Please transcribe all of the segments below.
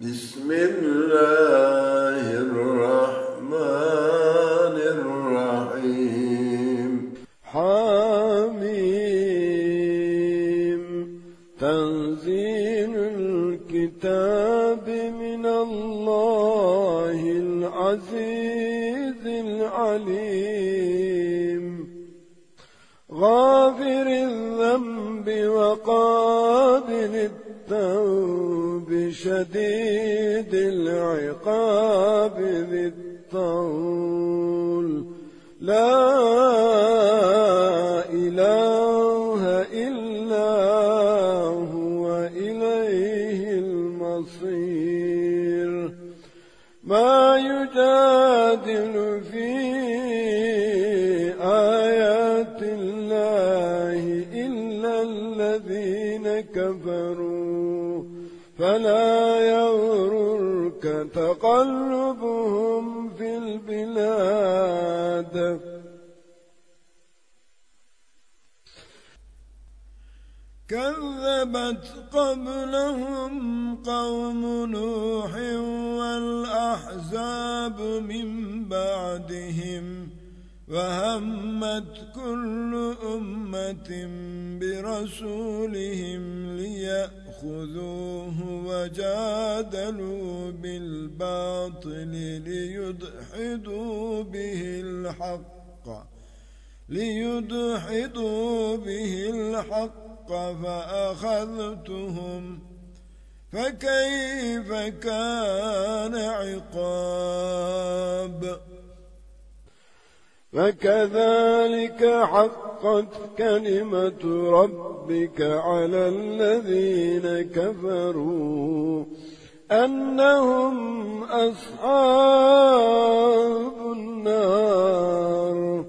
بسم الله. الحق ليدحضوا به الحق فأخذتهم فكيف كان عقاب؟ فكذلك حقت كلمة ربك على الذين كفروا. أنهم أصحاب النار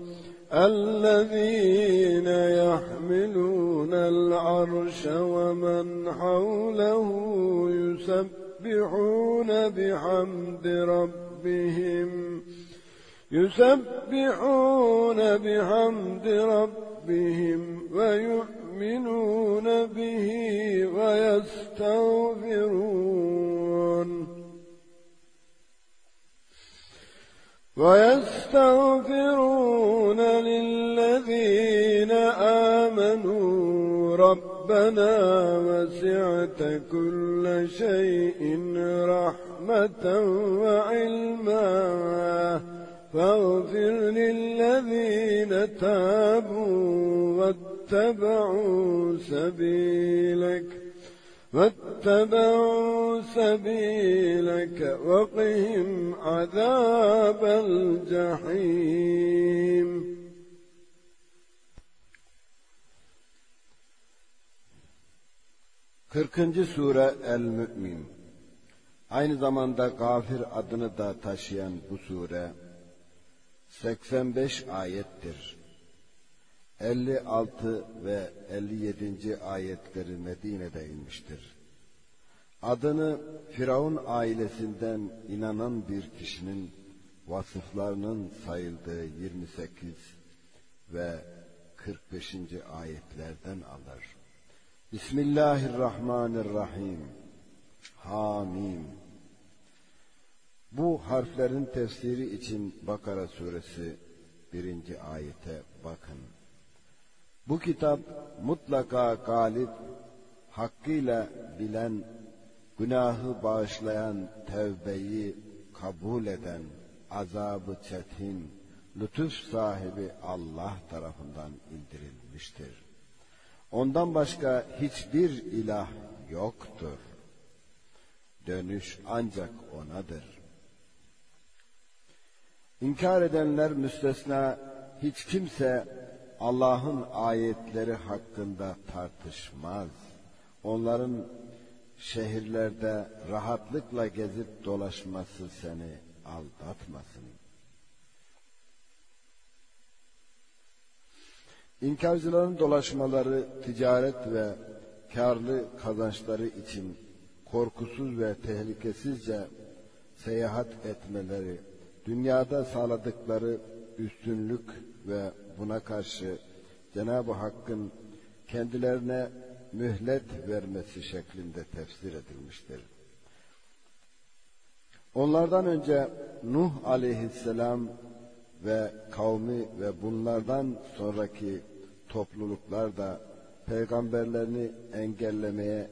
الذين يحملون العرش ومن حوله يسبحون بحمد ربهم يسبحون بحمد ربهم ويؤمنون به ويستغفرون ويستغفرون للذين آمنوا ربنا وسعت كل شيء رحمة وعلما فاغفر للذين تابوا واتبعوا سبيلك واتبعوا سبيلك وقهم عذاب الجحيم Kırkıncı sure El-Mü'min Aynı zamanda Gafir adını da taşıyan bu sure 85 ayettir. 56 ve 57. ayetleri Medine'de inmiştir. Adını Firavun ailesinden inanan bir kişinin vasıflarının sayıldığı 28 ve 45. ayetlerden alır. Bismillahirrahmanirrahim. Hamim. Bu harflerin tefsiri için Bakara suresi birinci ayete bakın. Bu kitap mutlaka galip, hakkıyla bilen, günahı bağışlayan, tevbeyi kabul eden, azabı çetin, lütuf sahibi Allah tarafından indirilmiştir. Ondan başka hiçbir ilah yoktur. Dönüş ancak O'nadır. İnkar edenler müstesna hiç kimse Allah'ın ayetleri hakkında tartışmaz. Onların şehirlerde rahatlıkla gezip dolaşması seni aldatmasın. İnkarcıların dolaşmaları ticaret ve karlı kazançları için korkusuz ve tehlikesizce seyahat etmeleri, dünyada sağladıkları üstünlük ve buna karşı Cenab-ı Hakk'ın kendilerine mühlet vermesi şeklinde tefsir edilmiştir. Onlardan önce Nuh aleyhisselam ve kavmi ve bunlardan sonraki topluluklar da peygamberlerini engellemeye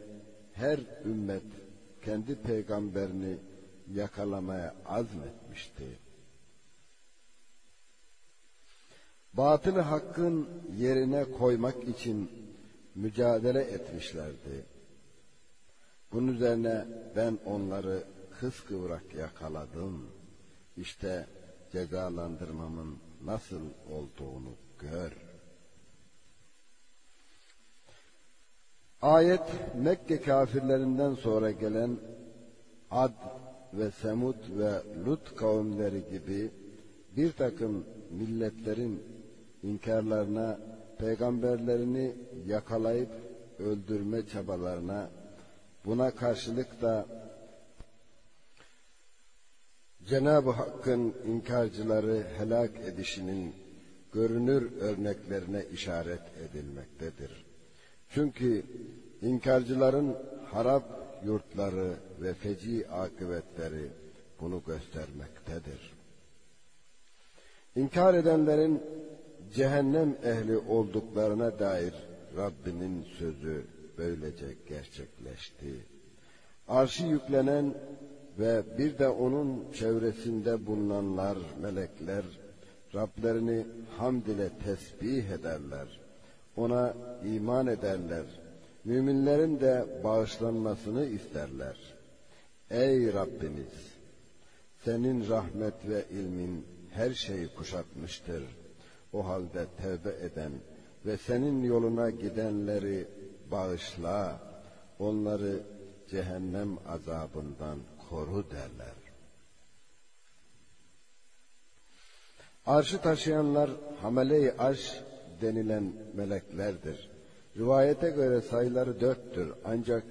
her ümmet kendi peygamberini yakalamaya azmetmişti. Batılı hakkın yerine koymak için mücadele etmişlerdi. Bunun üzerine ben onları kıskıvrak yakaladım. İşte cezalandırmamın nasıl olduğunu gör. Ayet Mekke kafirlerinden sonra gelen Ad ve Semud ve Lut kavimleri gibi bir takım milletlerin inkarlarına, peygamberlerini yakalayıp öldürme çabalarına, buna karşılık da Cenab-ı Hakk'ın inkarcıları helak edişinin görünür örneklerine işaret edilmektedir. Çünkü inkarcıların harap yurtları ve feci akıbetleri bunu göstermektedir. İnkar edenlerin cehennem ehli olduklarına dair Rabbinin sözü böylece gerçekleşti. Arşı yüklenen ve bir de onun çevresinde bulunanlar, melekler, Rablerini hamd ile tesbih ederler. Ona iman ederler. Müminlerin de bağışlanmasını isterler. Ey Rabbimiz! Senin rahmet ve ilmin her şeyi kuşatmıştır. O halde tevbe eden ve senin yoluna gidenleri bağışla, onları cehennem azabından koru derler. Arşı taşıyanlar hamele-i arş denilen meleklerdir. Rivayete göre sayıları dörttür ancak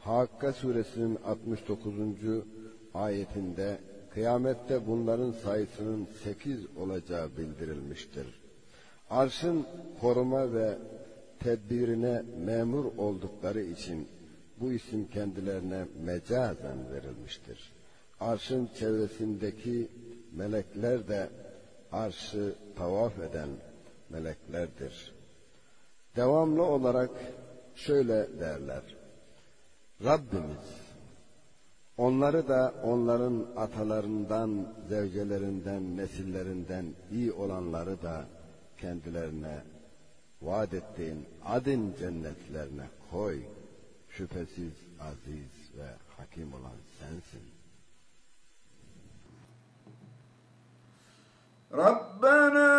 Hakka suresinin 69. ayetinde kıyamette bunların sayısının sekiz olacağı bildirilmiştir. Arşın koruma ve tedbirine memur oldukları için bu isim kendilerine mecazen verilmiştir. Arşın çevresindeki melekler de arşı tavaf eden meleklerdir. Devamlı olarak şöyle derler. Rabbimiz onları da onların atalarından, zevcelerinden, nesillerinden iyi olanları da kendilerine vaat ettiğin adın cennetlerine koy. Şüphesiz aziz ve hakim olan sensin. ربنا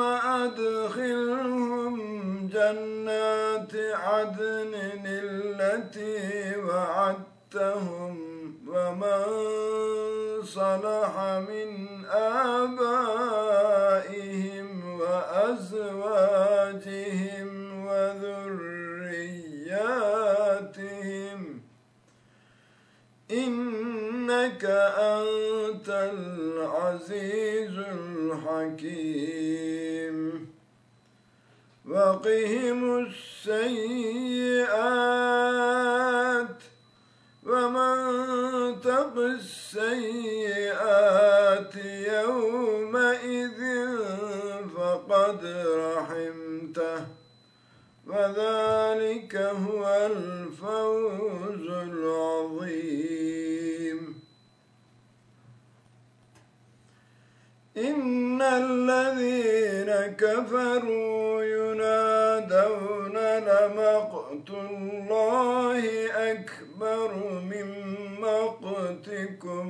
وأدخلهم جنات عدن التي وعدتهم ومن صلح من آبائهم وأزواجهم وذرياتهم. إنك أنت العزيز الحكيم. وقهم السيئات ومن تق السيئات. فقد رحمته. وذلك هو الفوز العظيم. إن الذين كفروا ينادون لمقت الله أكبر. من مقتكم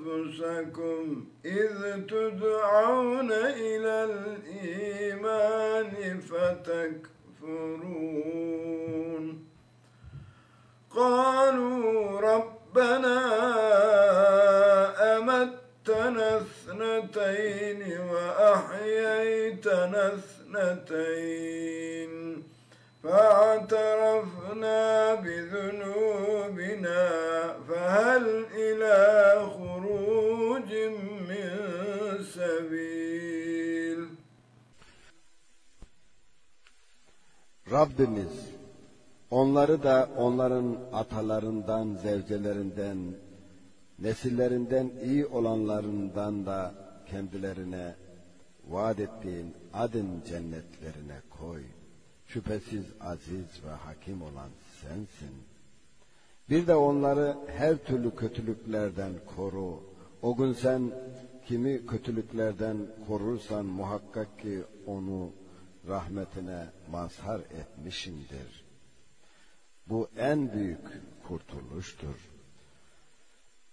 أنفسكم إذ تدعون إلى الإيمان فتكفرون. Rabbimiz onları da onların atalarından, zevcelerinden, nesillerinden iyi olanlarından da kendilerine vaat ettiğin adın cennetlerine koy. Şüphesiz aziz ve hakim olan sensin. Bir de onları her türlü kötülüklerden koru. O gün sen kimi kötülüklerden korursan muhakkak ki onu rahmetine mazhar etmişindir. Bu en büyük kurtuluştur.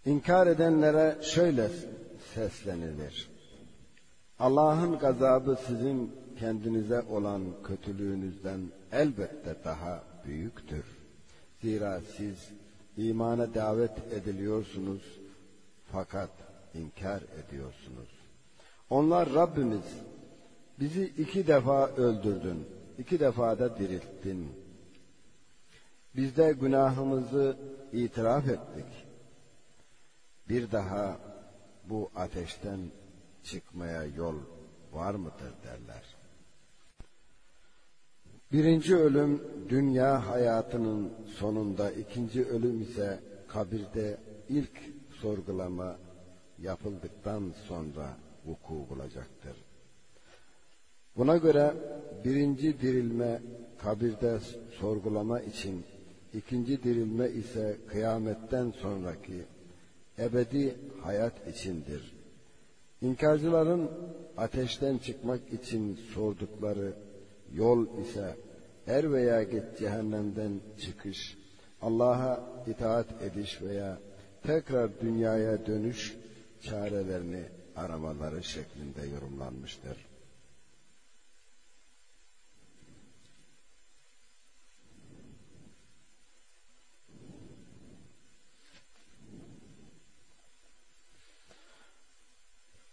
İnkar edenlere şöyle seslenilir. Allah'ın gazabı sizin kendinize olan kötülüğünüzden elbette daha büyüktür. Zira siz imana davet ediliyorsunuz fakat inkar ediyorsunuz. Onlar Rabbimiz bizi iki defa öldürdün, iki defa da dirilttin. Biz de günahımızı itiraf ettik. Bir daha bu ateşten çıkmaya yol var mıdır derler. Birinci ölüm dünya hayatının sonunda, ikinci ölüm ise kabirde ilk sorgulama yapıldıktan sonra vuku bulacaktır. Buna göre birinci dirilme kabirde sorgulama için, ikinci dirilme ise kıyametten sonraki ebedi hayat içindir. İnkarcıların ateşten çıkmak için sordukları yol ise er veya git cehennemden çıkış, Allah'a itaat ediş veya tekrar dünyaya dönüş çarelerini aramaları şeklinde yorumlanmıştır.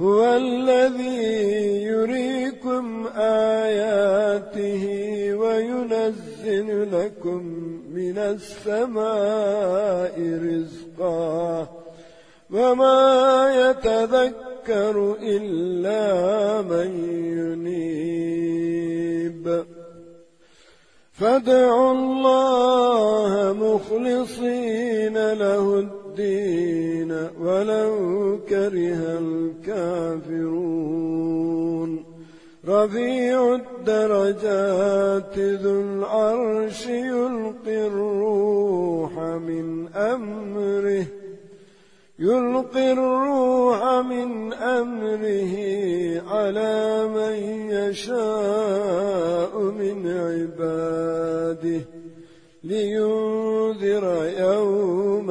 هو الذي يريكم آياته وينزل لكم من السماء رزقا وما يتذكر إلا من ينيب فادعوا الله مخلصين له الدين ولو كره الكافرون. رفيع الدرجات ذو العرش يلقي الروح من أمره. يلقي الروح من أمره على من يشاء من عباده. لينذر يوم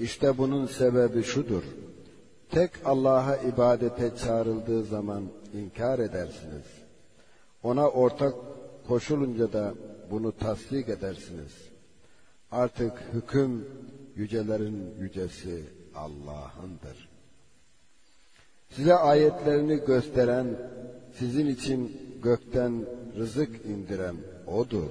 işte bunun sebebi şudur. Tek Allah'a ibadete çağrıldığı zaman inkar edersiniz. Ona ortak koşulunca da bunu tasdik edersiniz. Artık hüküm yücelerin yücesi Allah'ındır. Size ayetlerini gösteren, sizin için gökten rızık indiren O'dur.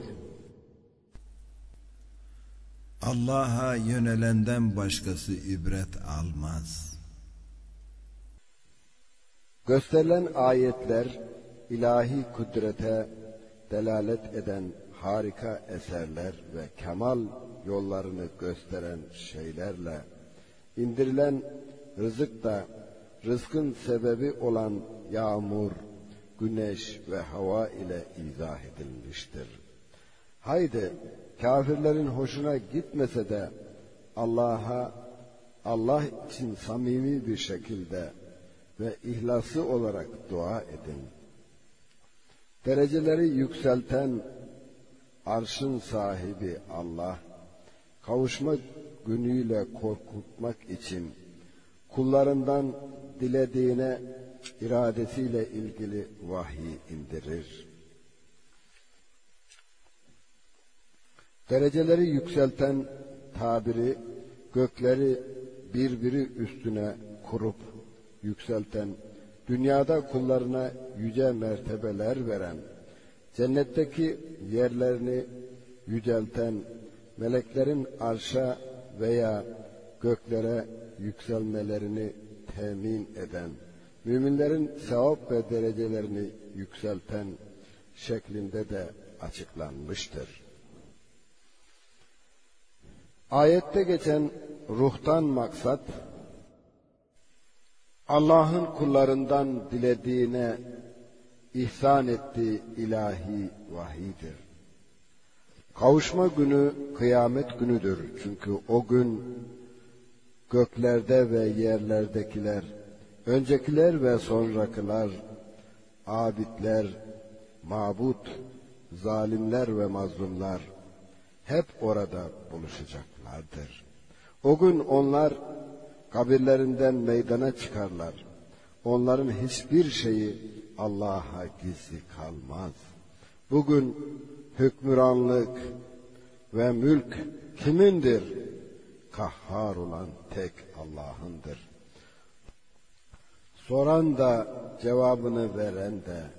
Allah'a yönelenden başkası ibret almaz. Gösterilen ayetler ilahi kudrete delalet eden harika eserler ve kemal yollarını gösteren şeylerle indirilen rızık da rızkın sebebi olan yağmur, güneş ve hava ile izah edilmiştir. Haydi kafirlerin hoşuna gitmese de Allah'a Allah için samimi bir şekilde ve ihlaslı olarak dua edin. Dereceleri yükselten arşın sahibi Allah, kavuşma günüyle korkutmak için kullarından dilediğine iradesiyle ilgili vahiy indirir. Dereceleri yükselten tabiri gökleri birbiri üstüne kurup yükselten, dünyada kullarına yüce mertebeler veren, cennetteki yerlerini yücelten, meleklerin arşa veya göklere yükselmelerini temin eden, müminlerin sevap ve derecelerini yükselten şeklinde de açıklanmıştır. Ayette geçen ruhtan maksat, Allah'ın kullarından dilediğine ihsan ettiği ilahi vahidir. Kavuşma günü kıyamet günüdür. Çünkü o gün göklerde ve yerlerdekiler, öncekiler ve sonrakiler, abidler, mabut, zalimler ve mazlumlar hep orada buluşacaklardır. O gün onlar kabirlerinden meydana çıkarlar. Onların hiçbir şeyi Allah'a gizli kalmaz. Bugün hükmüranlık ve mülk kimindir? Kahhar olan tek Allah'ındır. Soran da cevabını veren de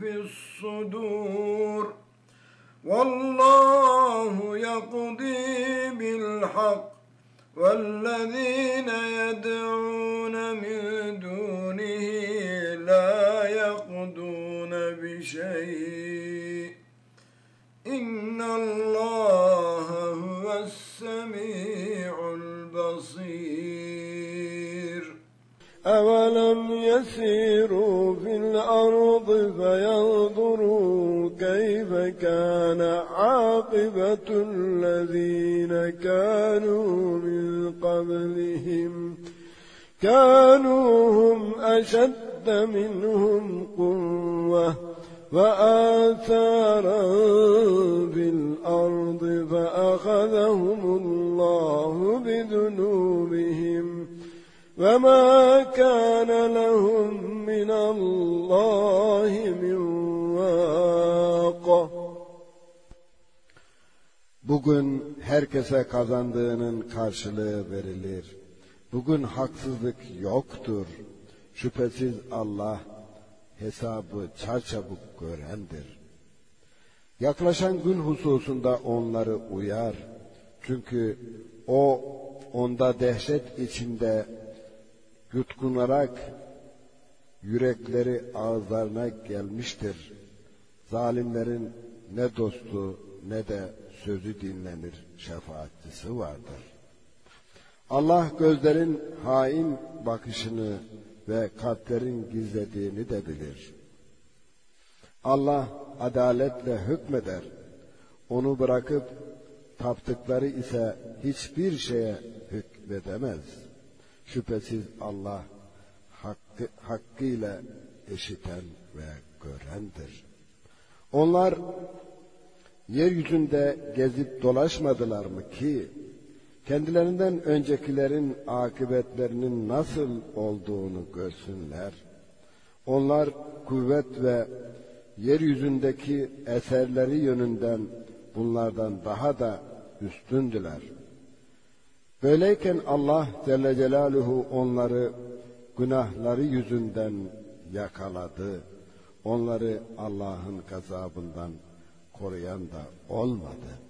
تخفي الصدور. والله يقضي بالحق. والذين يدعون من دونه لا يقضون بشيء. إن الله هو السميع أولم يسيروا في الأرض فينظروا كيف كان عاقبة الذين كانوا من قبلهم كانوا هم أشد منهم قوة وآثارا في الأرض فأخذهم الله بذنوبهم وما كان لهم من الله من واق Bugün herkese kazandığının karşılığı verilir. Bugün haksızlık yoktur. Şüphesiz Allah hesabı çarçabuk görendir. Yaklaşan gün hususunda onları uyar. Çünkü o onda dehşet içinde yutkunarak yürekleri ağızlarına gelmiştir. Zalimlerin ne dostu ne de sözü dinlenir şefaatçisi vardır. Allah gözlerin hain bakışını ve kalplerin gizlediğini de bilir. Allah adaletle hükmeder. Onu bırakıp taptıkları ise hiçbir şeye hükmedemez. Şüphesiz Allah hakkı, hakkıyla eşiten ve görendir. Onlar yeryüzünde gezip dolaşmadılar mı ki kendilerinden öncekilerin akıbetlerinin nasıl olduğunu görsünler. Onlar kuvvet ve yeryüzündeki eserleri yönünden bunlardan daha da üstündüler. Böyleyken Allah Celle Celaluhu onları günahları yüzünden yakaladı. Onları Allah'ın gazabından koruyan da olmadı.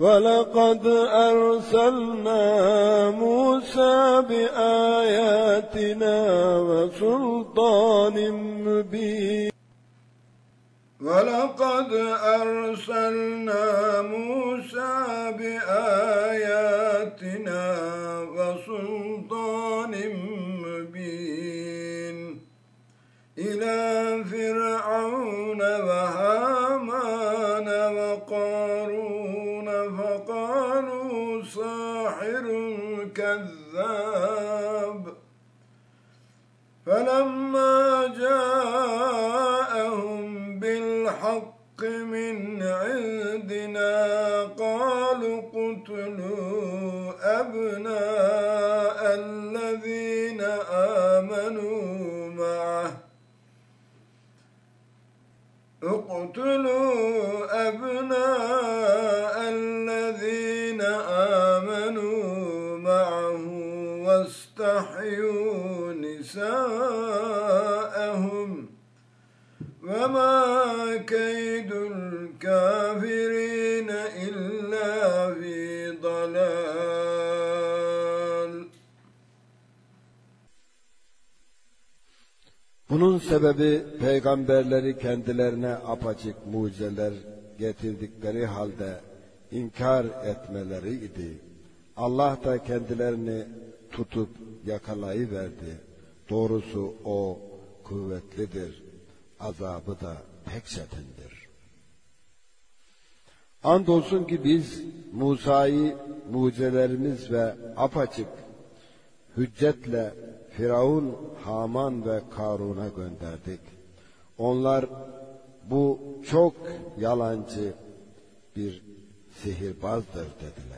ولقد أرسلنا موسى بآياتنا وسلطان مبين. ولقد أرسلنا موسى بآياتنا وسلطان مبين. إلى فرعون وهامان فقالوا ساحر كذاب. فلما جاءهم بالحق من عندنا قالوا اقتلوا أبناء الذين آمنوا معه. اقتلوا أبناء واستحيوا نساءهم وما كيد الكافرين إلا في ضلال Bunun sebebi peygamberleri kendilerine apaçık mucizeler getirdikleri halde inkar etmeleri idi. Allah da kendilerini tutup yakalayıverdi. Doğrusu o kuvvetlidir. Azabı da pek çetindir. Andolsun ki biz Musa'yı mucizelerimiz ve apaçık hüccetle Firavun, Haman ve Karun'a gönderdik. Onlar bu çok yalancı bir sihirbazdır dediler.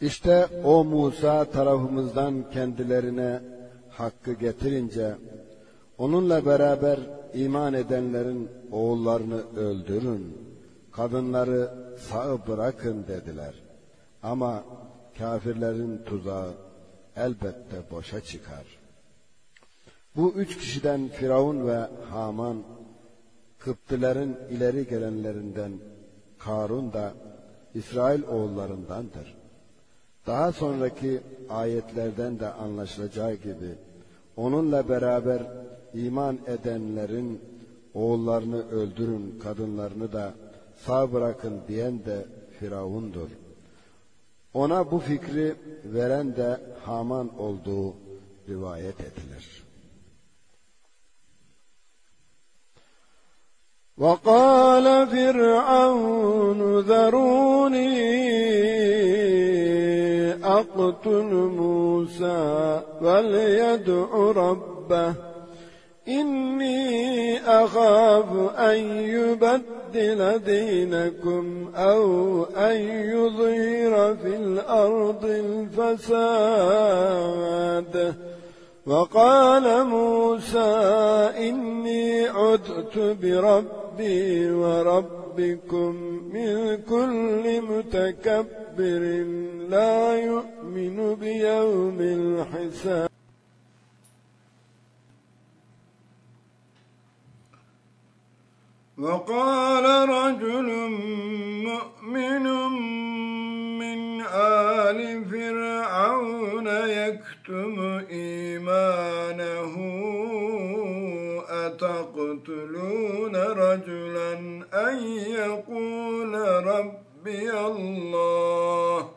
İşte o Musa tarafımızdan kendilerine hakkı getirince onunla beraber iman edenlerin oğullarını öldürün, kadınları sağ bırakın dediler. Ama kafirlerin tuzağı elbette boşa çıkar. Bu üç kişiden Firavun ve Haman, Kıptilerin ileri gelenlerinden Karun da İsrail oğullarındandır. Daha sonraki ayetlerden de anlaşılacağı gibi onunla beraber iman edenlerin oğullarını öldürün, kadınlarını da sağ bırakın diyen de Firavundur. Ona bu fikri veren de Haman olduğu rivayet edilir. وقال فرعون ذروني أقتل موسى وليدع ربه. إني أخاف أن يبدل دينكم أو أن يظهر في الأرض الفساد. وقال موسى إني عدت بربي وربكم من كل متكبر. لا يؤمن بيوم الحساب. وقال رجل مؤمن من آل فرعون يكتم إيمانه أتقتلون رجلا؟ أن يقول ربي الله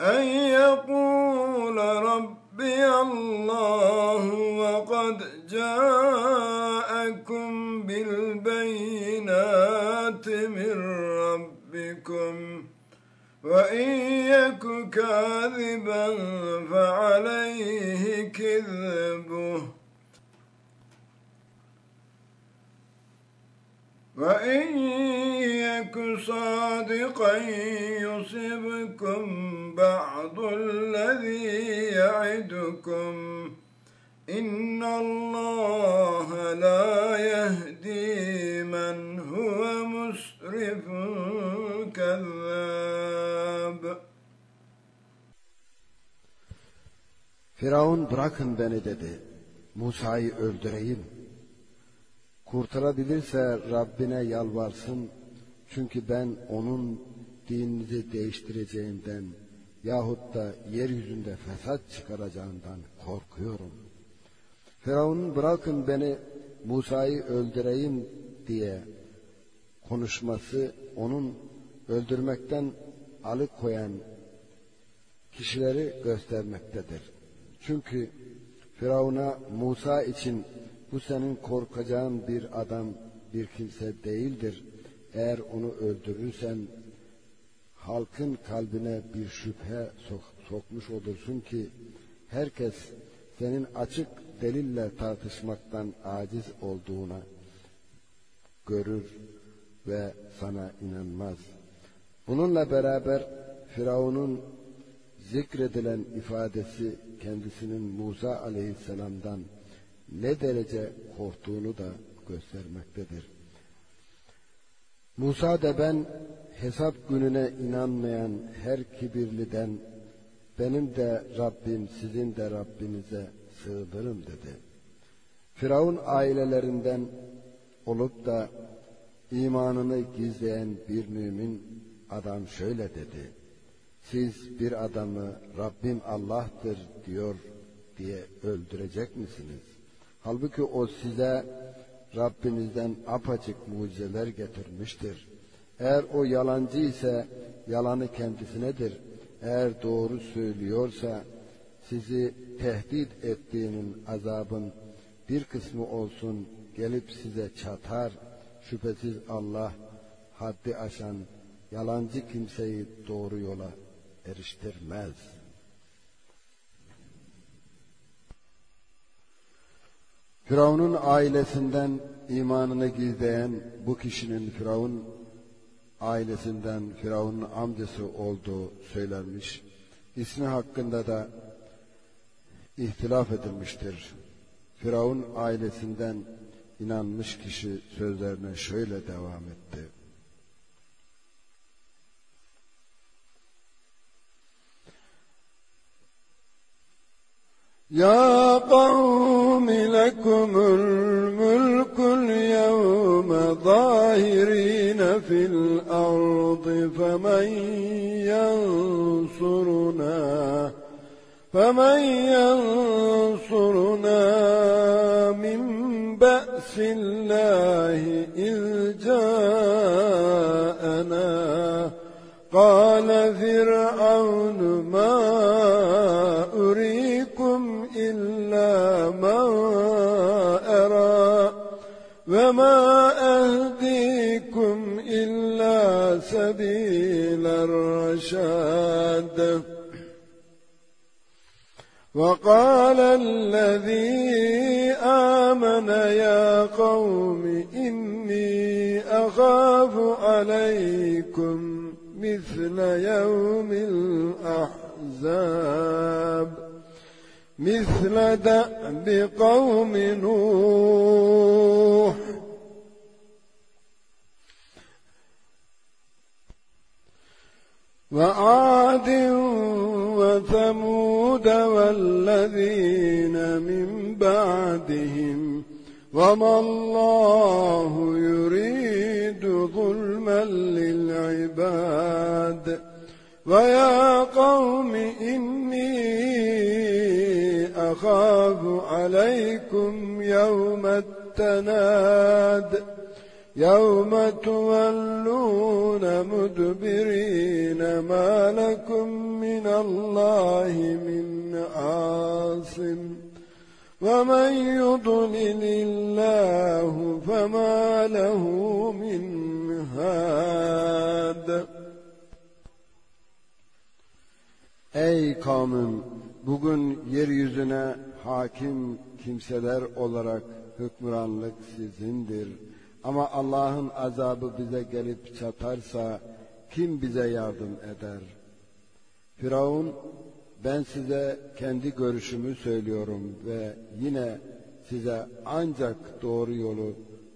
أن يقول ربي الله وقد جاءكم بالبينات من ربكم وإن يك كاذبا فعليه كذبه وإن يك صادقا يصبكم بعض الذي يعدكم إن الله لا يهدي من هو مسرف كذاب Firavun bırakın beni dedi. Musa'yı öldüreyim. Kurtarabilirse Rabbine yalvarsın. Çünkü ben onun dininizi değiştireceğinden yahut da yeryüzünde fesat çıkaracağından korkuyorum. Firavun'un bırakın beni Musa'yı öldüreyim diye konuşması onun öldürmekten alıkoyan kişileri göstermektedir. Çünkü Firavun'a Musa için bu senin korkacağın bir adam, bir kimse değildir. Eğer onu öldürürsen halkın kalbine bir şüphe sok sokmuş olursun ki herkes senin açık delille tartışmaktan aciz olduğuna görür ve sana inanmaz. Bununla beraber Firavun'un zikredilen ifadesi kendisinin Musa aleyhisselamdan ne derece korktuğunu da göstermektedir. Musa da ben hesap gününe inanmayan her kibirliden benim de Rabbim sizin de Rabbinize sığınırım dedi. Firavun ailelerinden olup da imanını gizleyen bir mümin adam şöyle dedi. Siz bir adamı Rabbim Allah'tır diyor diye öldürecek misiniz? Halbuki o size Rabbinizden apaçık mucizeler getirmiştir. Eğer o yalancı ise yalanı kendisinedir. Eğer doğru söylüyorsa sizi tehdit ettiğinin azabın bir kısmı olsun gelip size çatar. Şüphesiz Allah haddi aşan yalancı kimseyi doğru yola eriştirmez.'' Firavun'un ailesinden imanını gizleyen bu kişinin Firavun ailesinden Firavun'un amcası olduğu söylenmiş. İsmi hakkında da ihtilaf edilmiştir. Firavun ailesinden inanmış kişi sözlerine şöyle devam etti. يا قوم لكم الملك اليوم ظاهرين في الأرض فمن ينصرنا فمن ينصرنا من بأس الله الرشاد وقال الذي آمن يا قوم إني أخاف عليكم مثل يوم الأحزاب. مثل دأب قوم نوح. وعاد وثمود والذين من بعدهم وما الله يريد ظلما للعباد ويا قوم إني أخاف عليكم يوم التناد يوم تولون مدبرين ما لكم من الله من عاصم ومن يضلل الله فما له من التناد Ey kavmim! Bugün yeryüzüne hakim kimseler olarak hükümranlık sizindir. Ama Allah'ın azabı bize gelip çatarsa kim bize yardım eder? Firavun ben size kendi görüşümü söylüyorum ve yine size ancak doğru yolu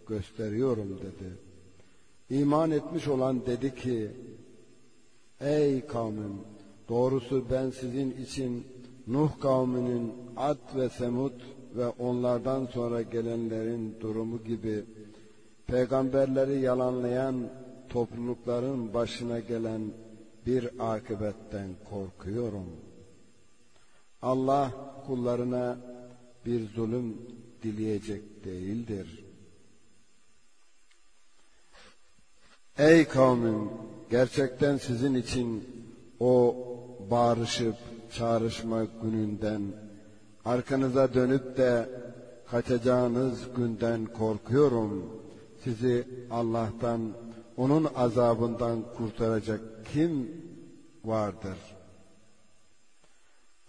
gösteriyorum dedi. İman etmiş olan dedi ki Ey kavmim doğrusu ben sizin için Nuh kavminin Ad ve Semud ve onlardan sonra gelenlerin durumu gibi peygamberleri yalanlayan toplulukların başına gelen bir akıbetten korkuyorum. Allah kullarına bir zulüm dileyecek değildir. Ey kavmim gerçekten sizin için o bağırışıp çağrışma gününden arkanıza dönüp de kaçacağınız günden korkuyorum Sizi Allah'tan onun azabından kurtaracak kim vardır?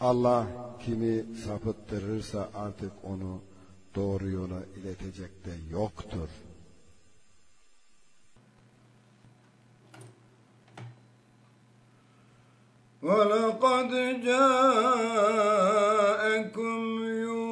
Allah kimi sapıttırırsa artık onu doğru yola iletecek de yoktur. ولقد جاءكم يوسف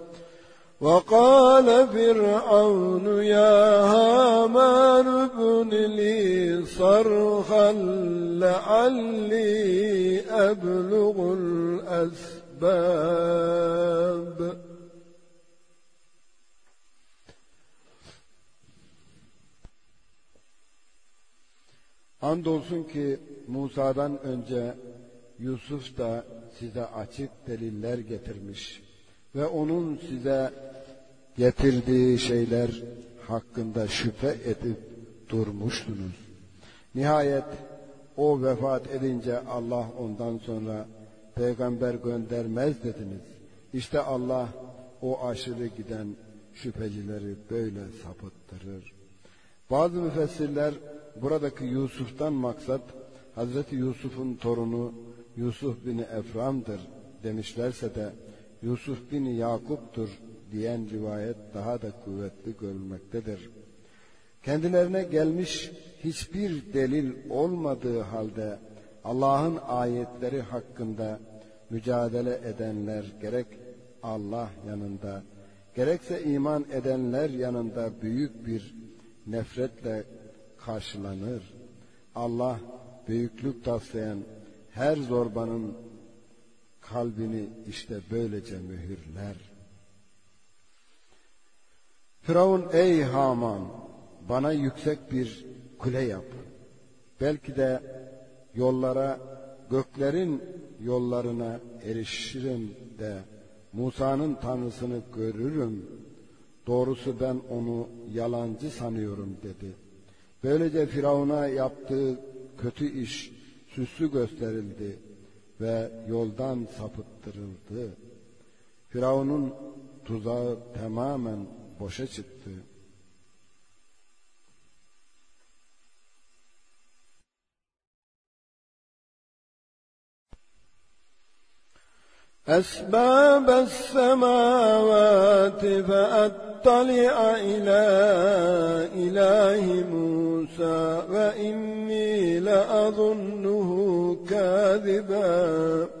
وقال فرعون يا هامان ابن لي صرخا لعلي أبلغ الأسباب Andolsun ki Musa'dan önce Yusuf da size açık deliller getirmiş ve onun size getirdiği şeyler hakkında şüphe edip durmuştunuz. Nihayet o vefat edince Allah ondan sonra peygamber göndermez dediniz. İşte Allah o aşırı giden şüphecileri böyle sapıttırır. Bazı müfessirler buradaki Yusuf'tan maksat Hazreti Yusuf'un torunu Yusuf bin Efram'dır demişlerse de Yusuf bin Yakup'tur diyen rivayet daha da kuvvetli görülmektedir. Kendilerine gelmiş hiçbir delil olmadığı halde Allah'ın ayetleri hakkında mücadele edenler gerek Allah yanında gerekse iman edenler yanında büyük bir nefretle karşılanır. Allah büyüklük taslayan her zorbanın kalbini işte böylece mühürler. Firavun ey Haman bana yüksek bir kule yap. Belki de yollara göklerin yollarına erişirim de Musa'nın tanrısını görürüm. Doğrusu ben onu yalancı sanıyorum dedi. Böylece Firavun'a yaptığı kötü iş süslü gösterildi ve yoldan sapıttırıldı. Firavun'un tuzağı tamamen أسباب السماوات فأطلع إلى إله موسى وإني لأظنه كاذباً.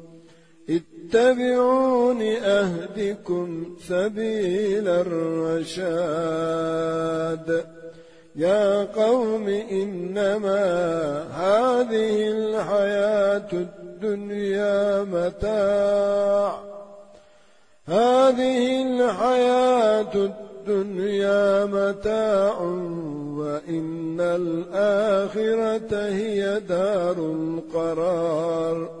اتبعون أهدكم سبيل الرشاد. يا قوم إنما هذه الحياة الدنيا متاع. هذه الحياة الدنيا متاع وإن الآخرة هي دار القرار.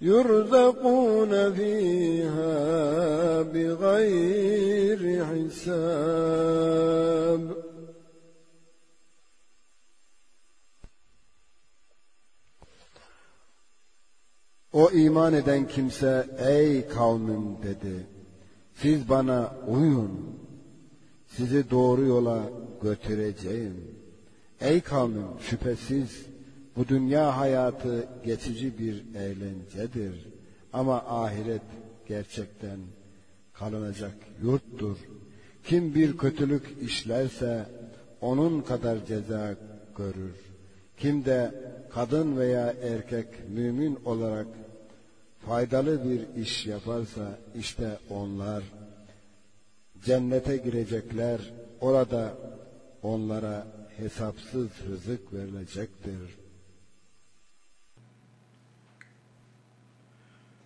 يرزقون فيها بغير حساب O iman eden kimse ey kavmim dedi. Siz bana uyun. Sizi doğru yola götüreceğim. Ey kavmim şüphesiz bu dünya hayatı geçici bir eğlencedir. Ama ahiret gerçekten kalınacak yurttur. Kim bir kötülük işlerse onun kadar ceza görür. Kim de kadın veya erkek mümin olarak faydalı bir iş yaparsa işte onlar cennete girecekler. Orada onlara hesapsız rızık verilecektir.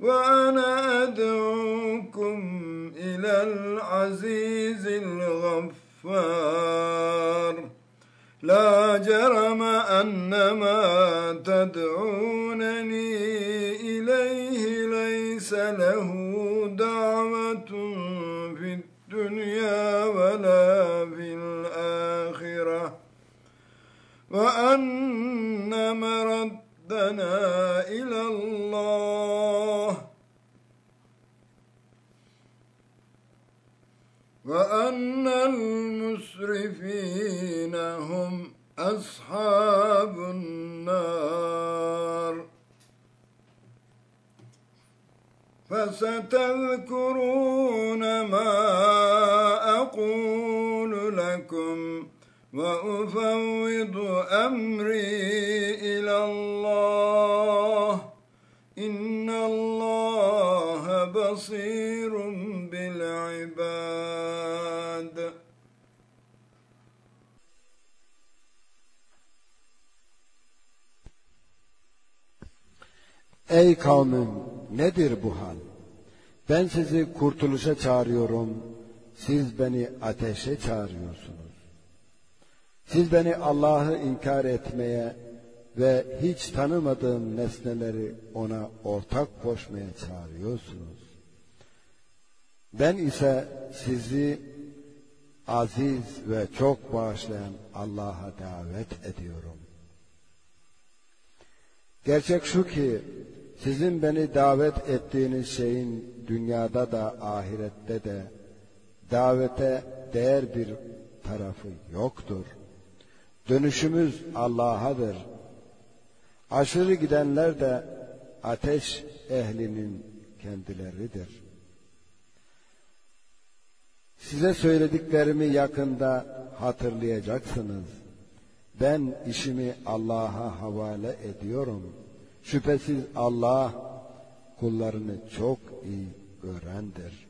وأنا أدعوكم إلى العزيز الغفار. لا جرم أن ما تدعونني إليه ليس له دعوة في الدنيا ولا في الآخرة. وأن مرد ردنا إلى الله. وأن المسرفين هم أصحاب النار. فستذكرون ما أقول لكم. وأفوض أمري إلى الله إن الله بصير بالعباد Ey kavmim nedir bu hal? Ben sizi kurtuluşa çağırıyorum, siz beni ateşe çağırıyorsunuz. Siz beni Allah'ı inkar etmeye ve hiç tanımadığım nesneleri ona ortak koşmaya çağırıyorsunuz. Ben ise sizi aziz ve çok bağışlayan Allah'a davet ediyorum. Gerçek şu ki sizin beni davet ettiğiniz şeyin dünyada da ahirette de davete değer bir tarafı yoktur.'' Dönüşümüz Allah'adır. Aşırı gidenler de ateş ehlinin kendileridir. Size söylediklerimi yakında hatırlayacaksınız. Ben işimi Allah'a havale ediyorum. Şüphesiz Allah kullarını çok iyi görendir.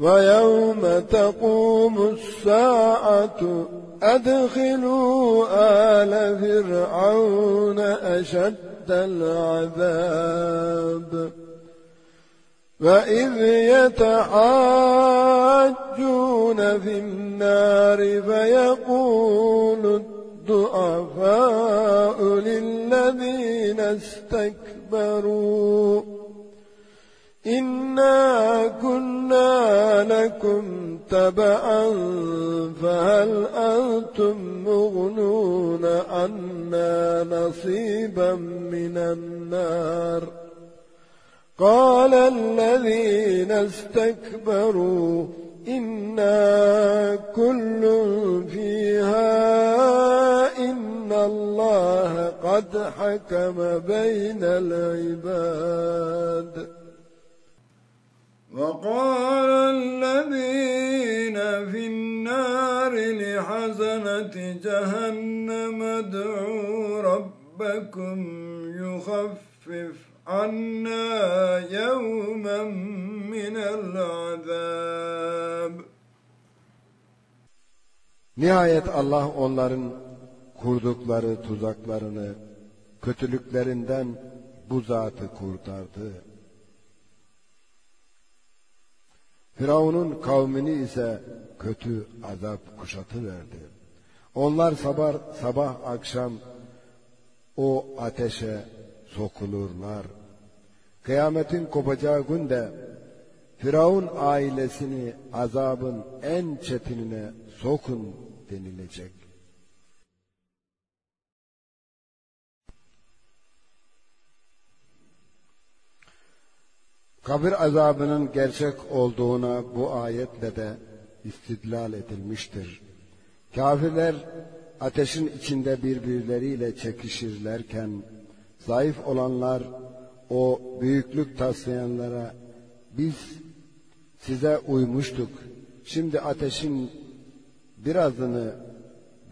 ويوم تقوم الساعة أدخلوا آل فرعون أشد العذاب. وإذ يتحاجون في النار فيقول الضعفاء للذين استكبروا إنا كنا لكم تبعا فهل أنتم مغنون عنا نصيبا من النار قال الذين استكبروا إنا كل فيها إن الله قد حكم بين العباد وقال الذين في النار لحزنة جهنم ادعوا ربكم يخفف عنا يوما من العذاب Nihayet Allah onların kurdukları tuzaklarını, kötülüklerinden bu zatı kurtardı. Firavun'un kavmini ise kötü azap kuşatı verdi. Onlar sabah, sabah akşam o ateşe sokulurlar. Kıyametin kopacağı günde Firavun ailesini azabın en çetinine sokun denilecek. Kabir azabının gerçek olduğuna bu ayetle de istidlal edilmiştir. Kafirler ateşin içinde birbirleriyle çekişirlerken zayıf olanlar o büyüklük taslayanlara biz size uymuştuk. Şimdi ateşin birazını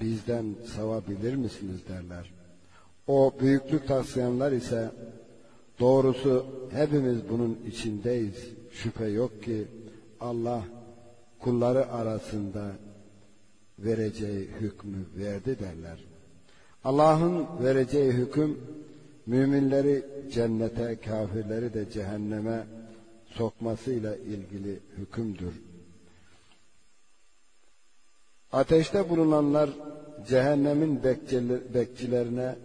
bizden savabilir misiniz derler. O büyüklük taslayanlar ise Doğrusu hepimiz bunun içindeyiz. Şüphe yok ki Allah kulları arasında vereceği hükmü verdi derler. Allah'ın vereceği hüküm müminleri cennete, kafirleri de cehenneme sokmasıyla ilgili hükümdür. Ateşte bulunanlar cehennemin bekçilerine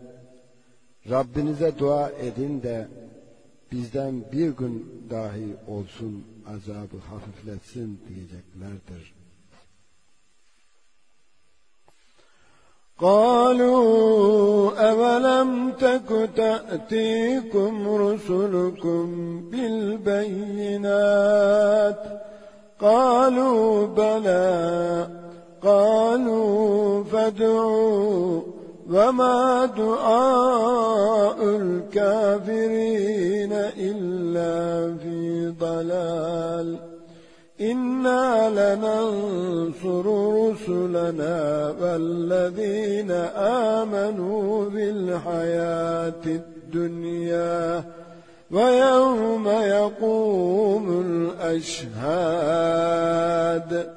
Rabbinize dua edin de bizden bir gün dahi olsun azabı hafifletsin diyeceklerdir. قالوا أولم تك تأتيكم رسلكم بالبينات قالوا بلى قالوا فادعوا وما دعاء الكافرين إلا في ضلال إنا لننصر رسلنا والذين آمنوا بالحياة الدنيا ويوم يقوم الأشهاد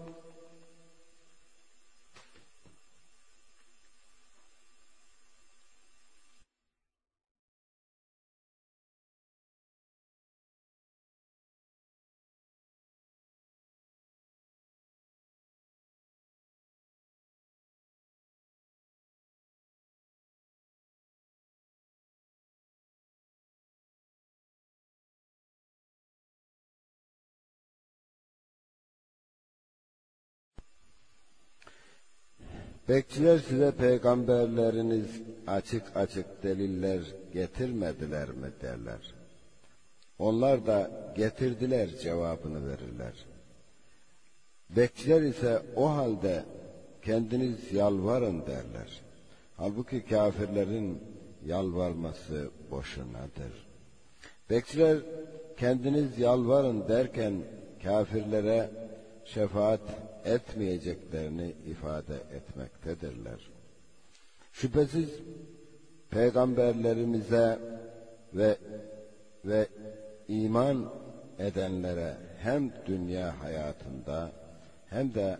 Bekçiler size peygamberleriniz açık açık deliller getirmediler mi derler. Onlar da getirdiler cevabını verirler. Bekçiler ise o halde kendiniz yalvarın derler. Halbuki kafirlerin yalvarması boşunadır. Bekçiler kendiniz yalvarın derken kafirlere şefaat etmeyeceklerini ifade etmektedirler. Şüphesiz peygamberlerimize ve ve iman edenlere hem dünya hayatında hem de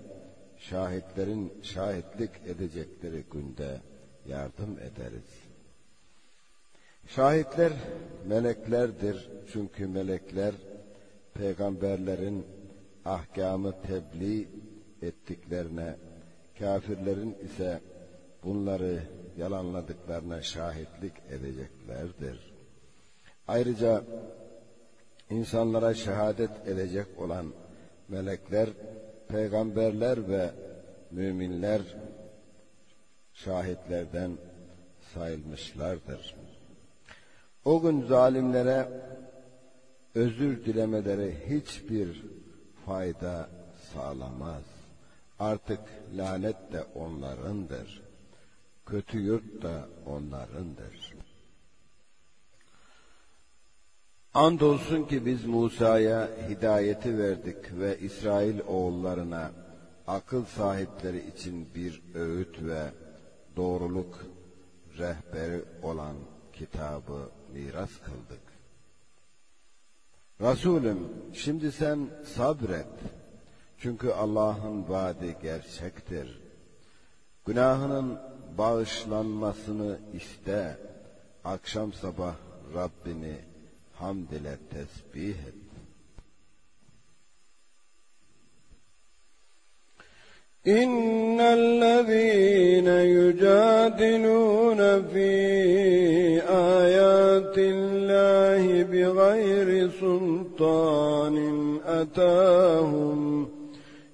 şahitlerin şahitlik edecekleri günde yardım ederiz. Şahitler meleklerdir çünkü melekler peygamberlerin ahkamı tebliğ ettiklerine, kafirlerin ise bunları yalanladıklarına şahitlik edeceklerdir. Ayrıca insanlara şehadet edecek olan melekler, peygamberler ve müminler şahitlerden sayılmışlardır. O gün zalimlere özür dilemeleri hiçbir fayda sağlamaz. Artık lanet de onlarındır. Kötü yurt da onlarındır. Andolsun ki biz Musa'ya hidayeti verdik ve İsrail oğullarına akıl sahipleri için bir öğüt ve doğruluk rehberi olan kitabı miras kıldık. Resulüm şimdi sen sabret. Çünkü Allah'ın vaadi gerçektir. Günahının bağışlanmasını iste. Akşam sabah Rabbini hamd ile tesbih et. إن الذين يجادلون في آيات الله بغير سلطان أتاهم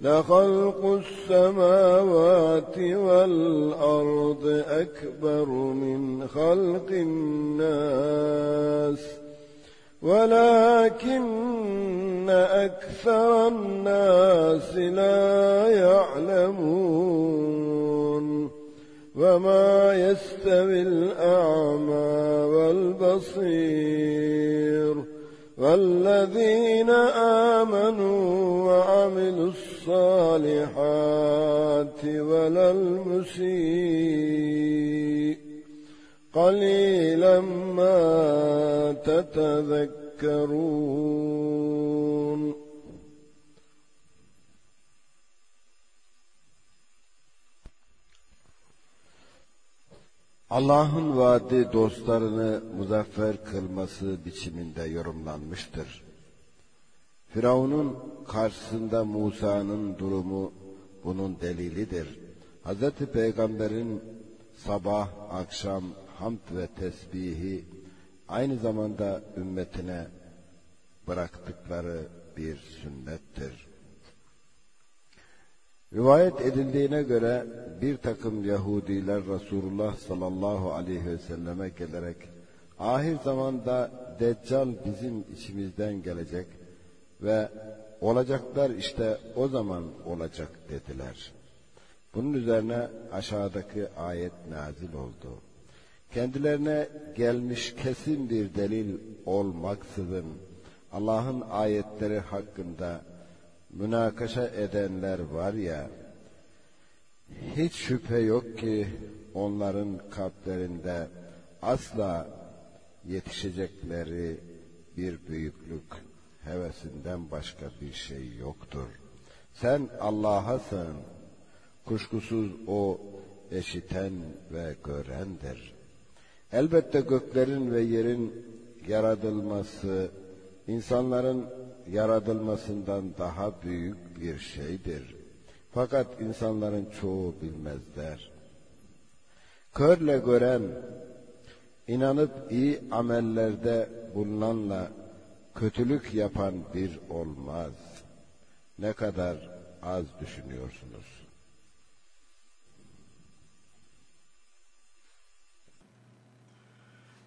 لخلق السماوات والأرض أكبر من خلق الناس ولكن أكثر الناس لا يعلمون. وما يستوي الأعمى والبصير. والذين آمنوا وعملوا الصالحات ولا المسيء قليلا ما تتذكرون. Allah'ın vaadi dostlarını muzaffer kılması biçiminde yorumlanmıştır. Firavun'un karşısında Musa'nın durumu bunun delilidir. Hz. Peygamber'in sabah, akşam hamd ve tesbihi aynı zamanda ümmetine bıraktıkları bir sünnettir. Rivayet edildiğine göre bir takım Yahudiler Resulullah sallallahu aleyhi ve selleme gelerek ahir zamanda Deccal bizim içimizden gelecek ve olacaklar işte o zaman olacak dediler. Bunun üzerine aşağıdaki ayet nazil oldu. Kendilerine gelmiş kesin bir delil olmaksızın Allah'ın ayetleri hakkında münakaşa edenler var ya, hiç şüphe yok ki onların kalplerinde asla yetişecekleri bir büyüklük hevesinden başka bir şey yoktur. Sen Allah'a sığın, kuşkusuz O eşiten ve görendir. Elbette göklerin ve yerin yaratılması, insanların yaratılmasından daha büyük bir şeydir. Fakat insanların çoğu bilmezler. Körle gören, inanıp iyi amellerde bulunanla kötülük yapan bir olmaz. Ne kadar az düşünüyorsunuz.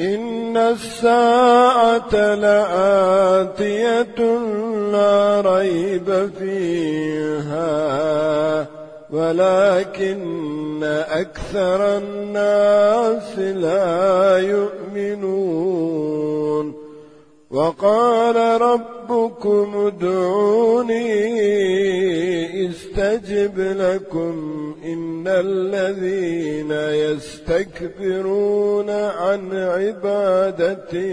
إن الساعة لآتية لا ريب فيها ولكن أكثر الناس لا يؤمنون وقال ربكم ادعوني استجب لكم إن الذين يستكبرون عن عبادتي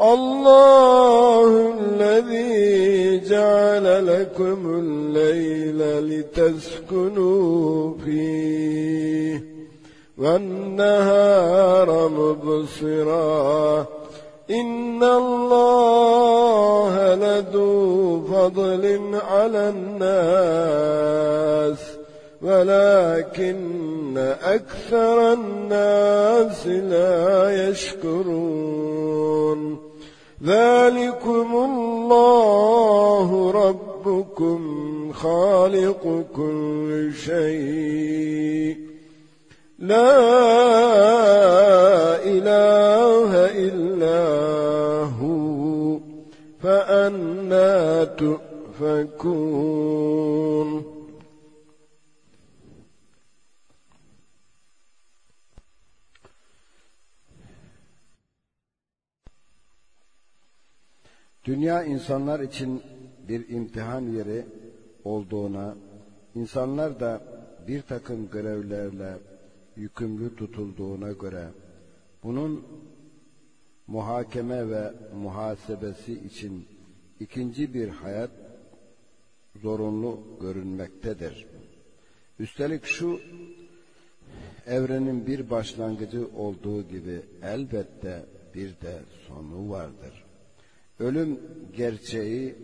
الله الذي جعل لكم الليل لتسكنوا فيه والنهار مبصرا إن الله لذو فضل على الناس ولكن أكثر الناس لا يشكرون ذلكم الله ربكم خالق كل شيء لا إله إلا هو فأنا تؤفكون Dünya insanlar için bir imtihan yeri olduğuna, insanlar da bir takım görevlerle yükümlü tutulduğuna göre, bunun muhakeme ve muhasebesi için ikinci bir hayat zorunlu görünmektedir. Üstelik şu evrenin bir başlangıcı olduğu gibi elbette bir de sonu vardır. Ölüm gerçeği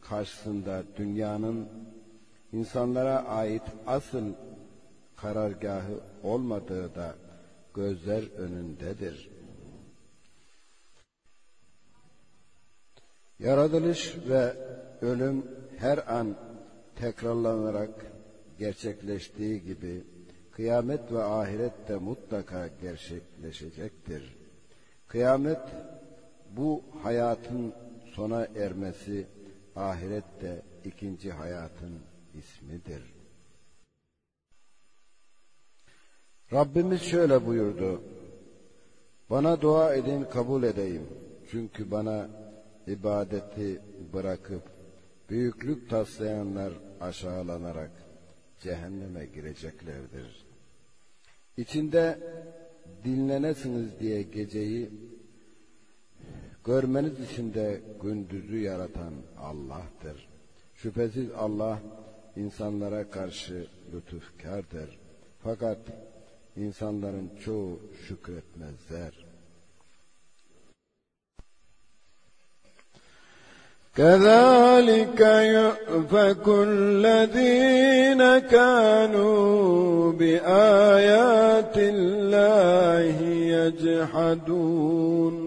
karşısında dünyanın insanlara ait asıl karargahı olmadığı da gözler önündedir. Yaratılış ve ölüm her an tekrarlanarak gerçekleştiği gibi kıyamet ve ahiret de mutlaka gerçekleşecektir. Kıyamet bu hayatın sona ermesi, ahiret de ikinci hayatın ismidir. Rabbimiz şöyle buyurdu. Bana dua edin kabul edeyim. Çünkü bana ibadeti bırakıp büyüklük taslayanlar aşağılanarak cehenneme gireceklerdir. İçinde dinlenesiniz diye geceyi görmeniz için de gündüzü yaratan Allah'tır. Şüphesiz Allah insanlara karşı lütufkardır. Fakat insanların çoğu şükretmezler. كذلك يؤفك الذين كانوا بآيات الله يجحدون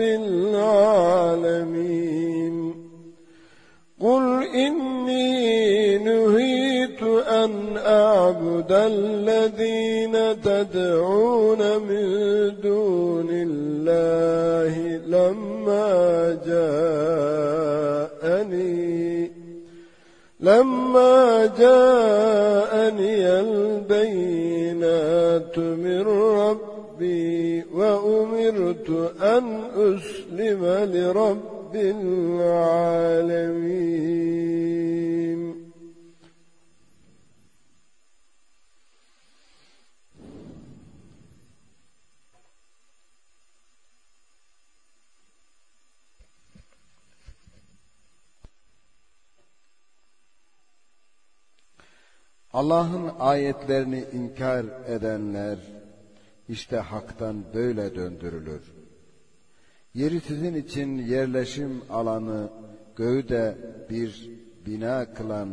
العالمين. قل إني نهيت أن أعبد الذين تدعون من دون الله لما جاءني لما جاءني البينات من ربي وأمرت أن أسلم لرب العالمين Allah'ın ayetlerini inkar edenler işte haktan böyle döndürülür. Yeri sizin için yerleşim alanı, göğü de bir bina kılan,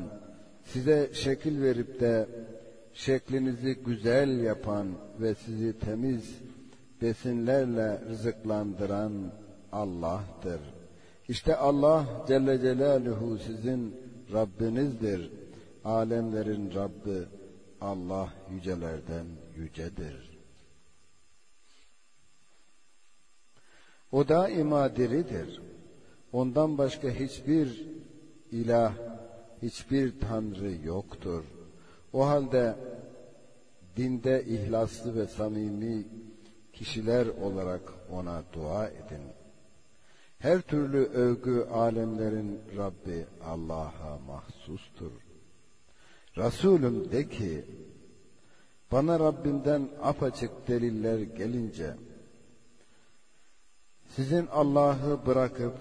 size şekil verip de şeklinizi güzel yapan ve sizi temiz besinlerle rızıklandıran Allah'tır. İşte Allah Celle Celaluhu sizin Rabbinizdir alemlerin Rabbi Allah yücelerden yücedir. O daima diridir. Ondan başka hiçbir ilah, hiçbir tanrı yoktur. O halde dinde ihlaslı ve samimi kişiler olarak ona dua edin. Her türlü övgü alemlerin Rabbi Allah'a mahsustur. Resulüm de ki, bana Rabbimden apaçık deliller gelince, sizin Allah'ı bırakıp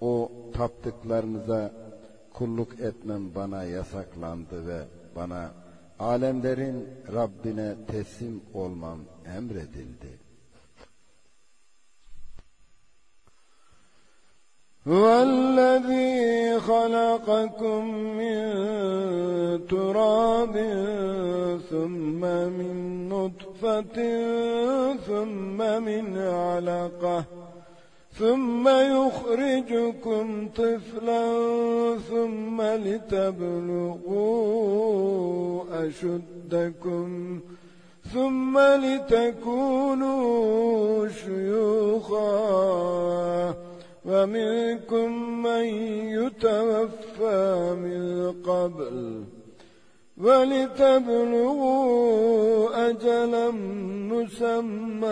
o taptıklarınıza kulluk etmem bana yasaklandı ve bana alemlerin Rabbine teslim olmam emredildi. هو الذي خلقكم من تراب ثم من نطفة ثم من علقة ثم يخرجكم طفلا ثم لتبلغوا أشدكم ثم لتكونوا شيوخا ومنكم من يتوفى من قبل ولتبلغوا أجلا مسمى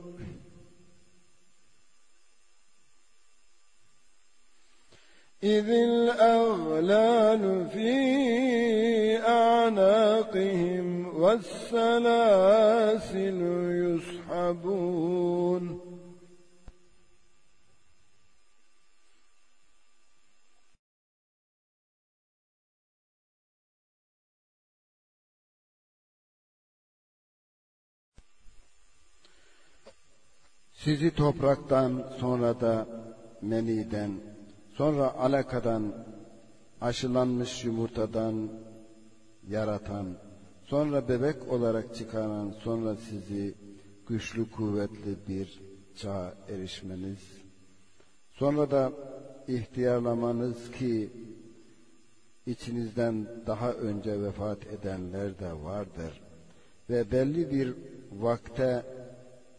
إذ الأغلال في أعناقهم والسلاسل يسحبون. Sizi topraktan sonra da meniden sonra alakadan aşılanmış yumurtadan yaratan sonra bebek olarak çıkaran sonra sizi güçlü kuvvetli bir çağa erişmeniz sonra da ihtiyarlamanız ki içinizden daha önce vefat edenler de vardır ve belli bir vakte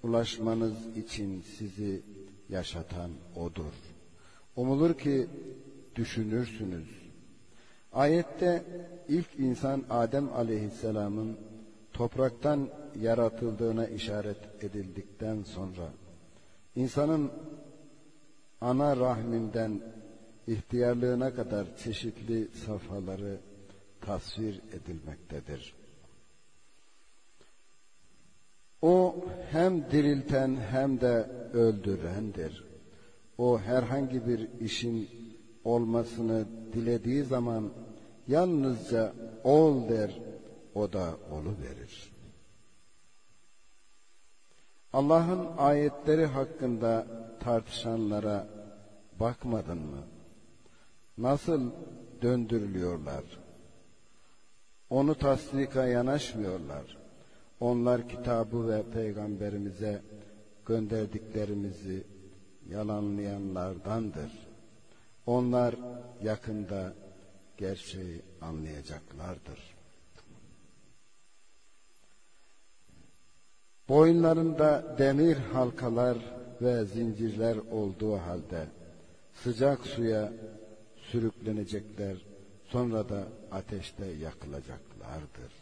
ulaşmanız için sizi yaşatan odur. Umulur ki düşünürsünüz. Ayette ilk insan Adem aleyhisselamın topraktan yaratıldığına işaret edildikten sonra insanın ana rahminden ihtiyarlığına kadar çeşitli safhaları tasvir edilmektedir. O hem dirilten hem de öldürendir. O herhangi bir işin olmasını dilediği zaman yalnızca ol der, o da olu verir. Allah'ın ayetleri hakkında tartışanlara bakmadın mı? Nasıl döndürülüyorlar? Onu tasdika yanaşmıyorlar. Onlar kitabı ve peygamberimize gönderdiklerimizi yalanlayanlardandır. Onlar yakında gerçeği anlayacaklardır. Boyunlarında demir halkalar ve zincirler olduğu halde sıcak suya sürüklenecekler, sonra da ateşte yakılacaklardır.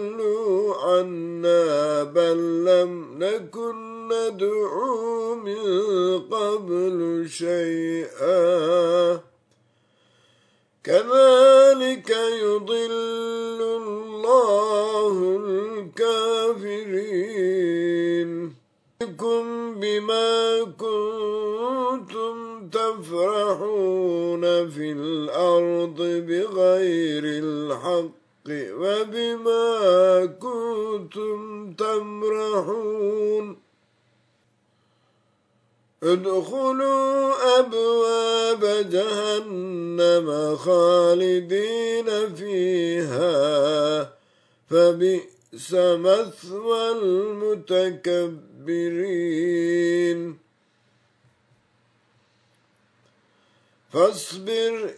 Good فبئس مثوى المتكبرين. فاصبر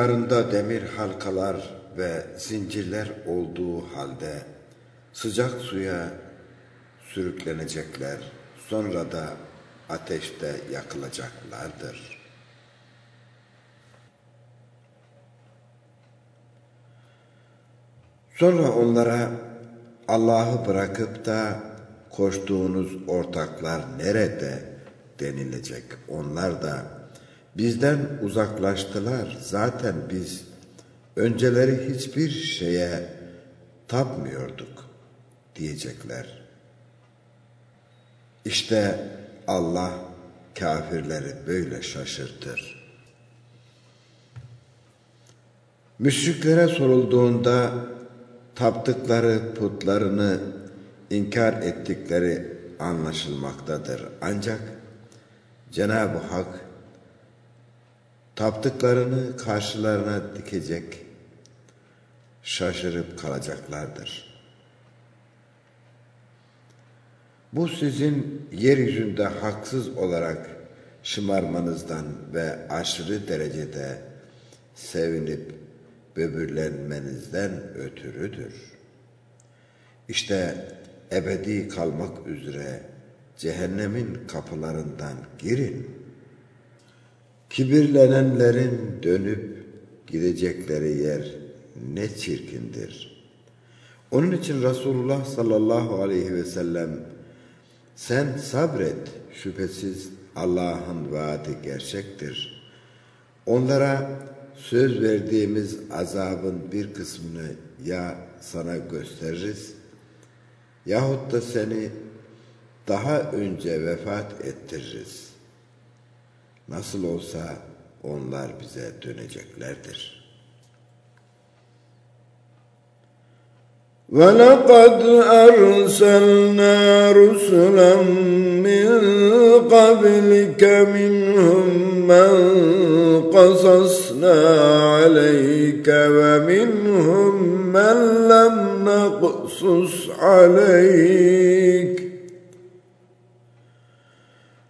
Boyunlarında demir halkalar ve zincirler olduğu halde sıcak suya sürüklenecekler. Sonra da ateşte yakılacaklardır. Sonra onlara Allah'ı bırakıp da koştuğunuz ortaklar nerede denilecek. Onlar da bizden uzaklaştılar. Zaten biz önceleri hiçbir şeye tapmıyorduk diyecekler. İşte Allah kafirleri böyle şaşırtır. Müşriklere sorulduğunda taptıkları putlarını inkar ettikleri anlaşılmaktadır. Ancak Cenab-ı Hak taptıklarını karşılarına dikecek, şaşırıp kalacaklardır. Bu sizin yeryüzünde haksız olarak şımarmanızdan ve aşırı derecede sevinip böbürlenmenizden ötürüdür. İşte ebedi kalmak üzere cehennemin kapılarından girin. Kibirlenenlerin dönüp gidecekleri yer ne çirkindir. Onun için Resulullah sallallahu aleyhi ve sellem sen sabret şüphesiz Allah'ın vaadi gerçektir. Onlara söz verdiğimiz azabın bir kısmını ya sana gösteririz yahut da seni daha önce vefat ettiririz. Nasıl olsa onlar bize döneceklerdir. وَلَقَدْ أَرْسَلْنَا رُسُلًا مِّن قَبْلِكَ مِنْهُمْ مَنْ قَصَصْنَا عَلَيْكَ وَمِنْهُمْ مَنْ لَمْ نَقْصُصْ عَلَيْكَ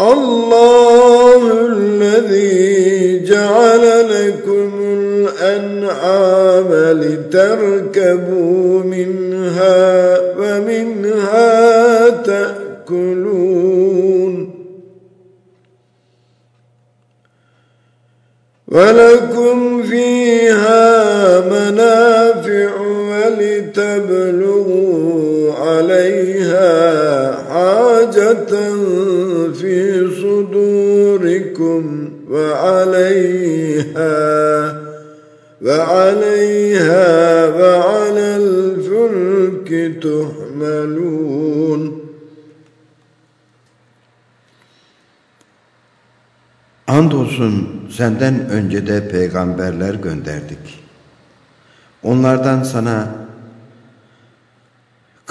الله الذي جعل لكم الأنعام لتركبوا منها ومنها تأكلون ولكم فيها منافع ولتبلغوا عليها حاجة في صدوركم وعليها وعليها وعلى الفلك تحملون Andolsun senden önce de peygamberler gönderdik. Onlardan sana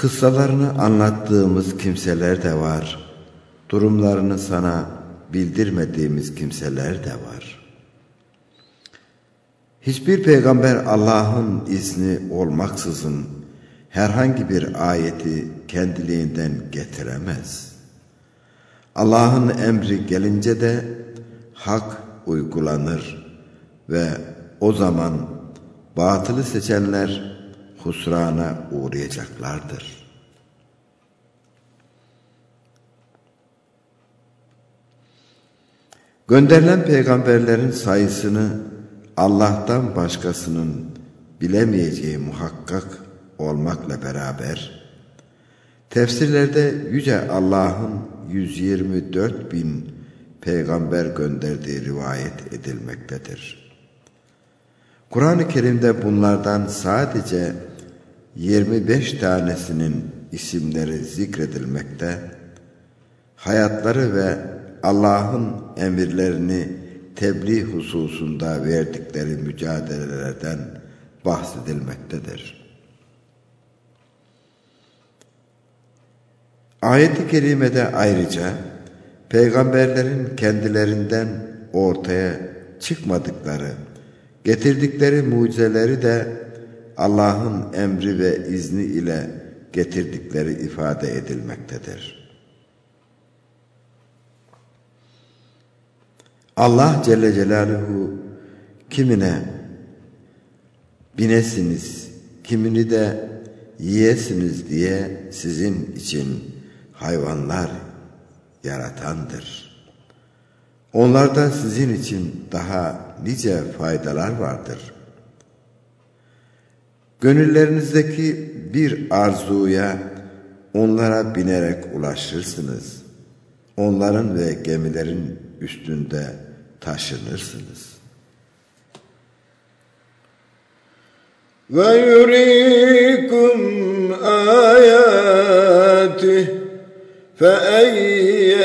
kıssalarını anlattığımız kimseler de var. Durumlarını sana bildirmediğimiz kimseler de var. Hiçbir peygamber Allah'ın izni olmaksızın herhangi bir ayeti kendiliğinden getiremez. Allah'ın emri gelince de hak uygulanır ve o zaman batılı seçenler husrana uğrayacaklardır. Gönderilen peygamberlerin sayısını Allah'tan başkasının bilemeyeceği muhakkak olmakla beraber tefsirlerde Yüce Allah'ın 124 bin peygamber gönderdiği rivayet edilmektedir. Kur'an-ı Kerim'de bunlardan sadece 25 tanesinin isimleri zikredilmekte, hayatları ve Allah'ın emirlerini tebliğ hususunda verdikleri mücadelelerden bahsedilmektedir. Ayet-i kerimede ayrıca peygamberlerin kendilerinden ortaya çıkmadıkları, getirdikleri mucizeleri de Allah'ın emri ve izni ile getirdikleri ifade edilmektedir. Allah Celle Celaluhu kimine binesiniz, kimini de yiyesiniz diye sizin için hayvanlar yaratandır. Onlarda sizin için daha nice faydalar vardır. Gönüllerinizdeki bir arzuya onlara binerek ulaşırsınız. Onların ve gemilerin üstünde taşınırsınız. ويريكم آياته فأي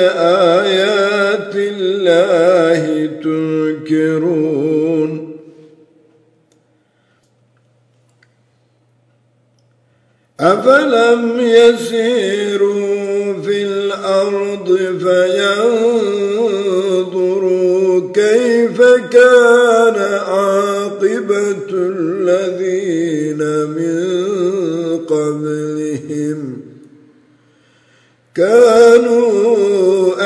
آيات الله تنكرون أفلم يسيروا في الأرض فينظروا كان عاقبة الذين من قبلهم كانوا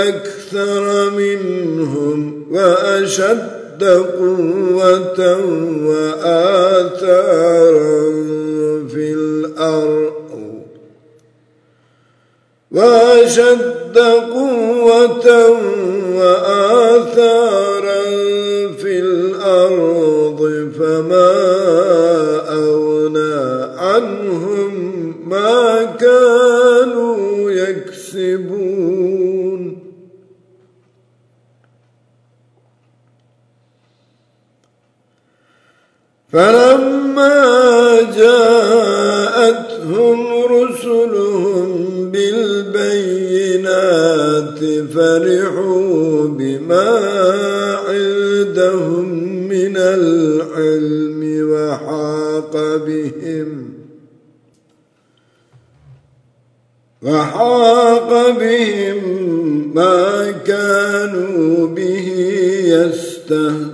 أكثر منهم وأشد قوة وآثارا في الأرض وأشد قوة وآثارا فلما جاءتهم رسلهم بالبينات فرحوا بما عندهم من العلم وحاق بهم وحاق بهم ما كانوا به يستهزئون.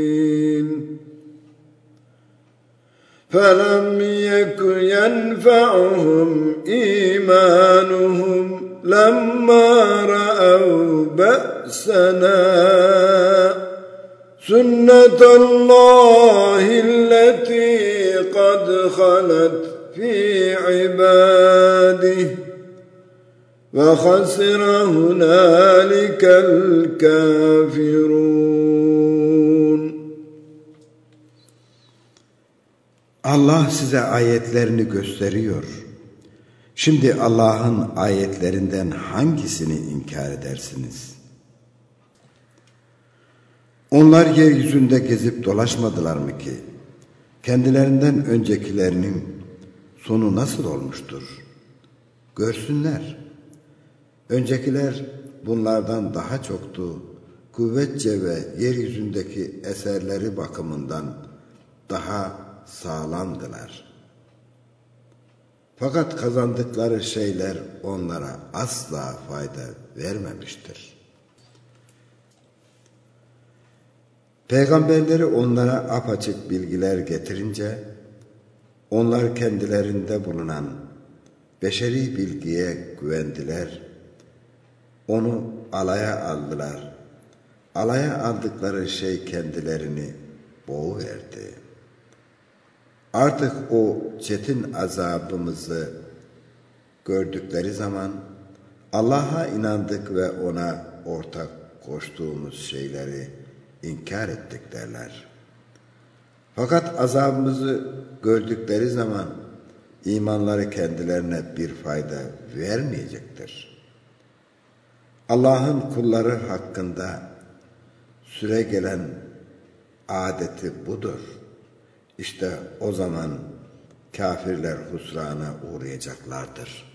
فلم يك ينفعهم إيمانهم لما رأوا بأسنا. سنة الله التي قد خلت في عباده وخسر هنالك الكافرون. Allah size ayetlerini gösteriyor. Şimdi Allah'ın ayetlerinden hangisini inkar edersiniz? Onlar yeryüzünde gezip dolaşmadılar mı ki? Kendilerinden öncekilerinin sonu nasıl olmuştur? Görsünler. Öncekiler bunlardan daha çoktu. Kuvvetçe ve yeryüzündeki eserleri bakımından daha sağlamdılar. Fakat kazandıkları şeyler onlara asla fayda vermemiştir. Peygamberleri onlara apaçık bilgiler getirince Onlar kendilerinde bulunan beşeri bilgiye güvendiler. Onu alaya aldılar. Alaya aldıkları şey kendilerini boğuverdi. Artık o çetin azabımızı gördükleri zaman Allah'a inandık ve ona ortak koştuğumuz şeyleri inkar ettik derler. Fakat azabımızı gördükleri zaman imanları kendilerine bir fayda vermeyecektir. Allah'ın kulları hakkında süre gelen adeti budur. İşte o zaman kafirler husrana uğrayacaklardır.''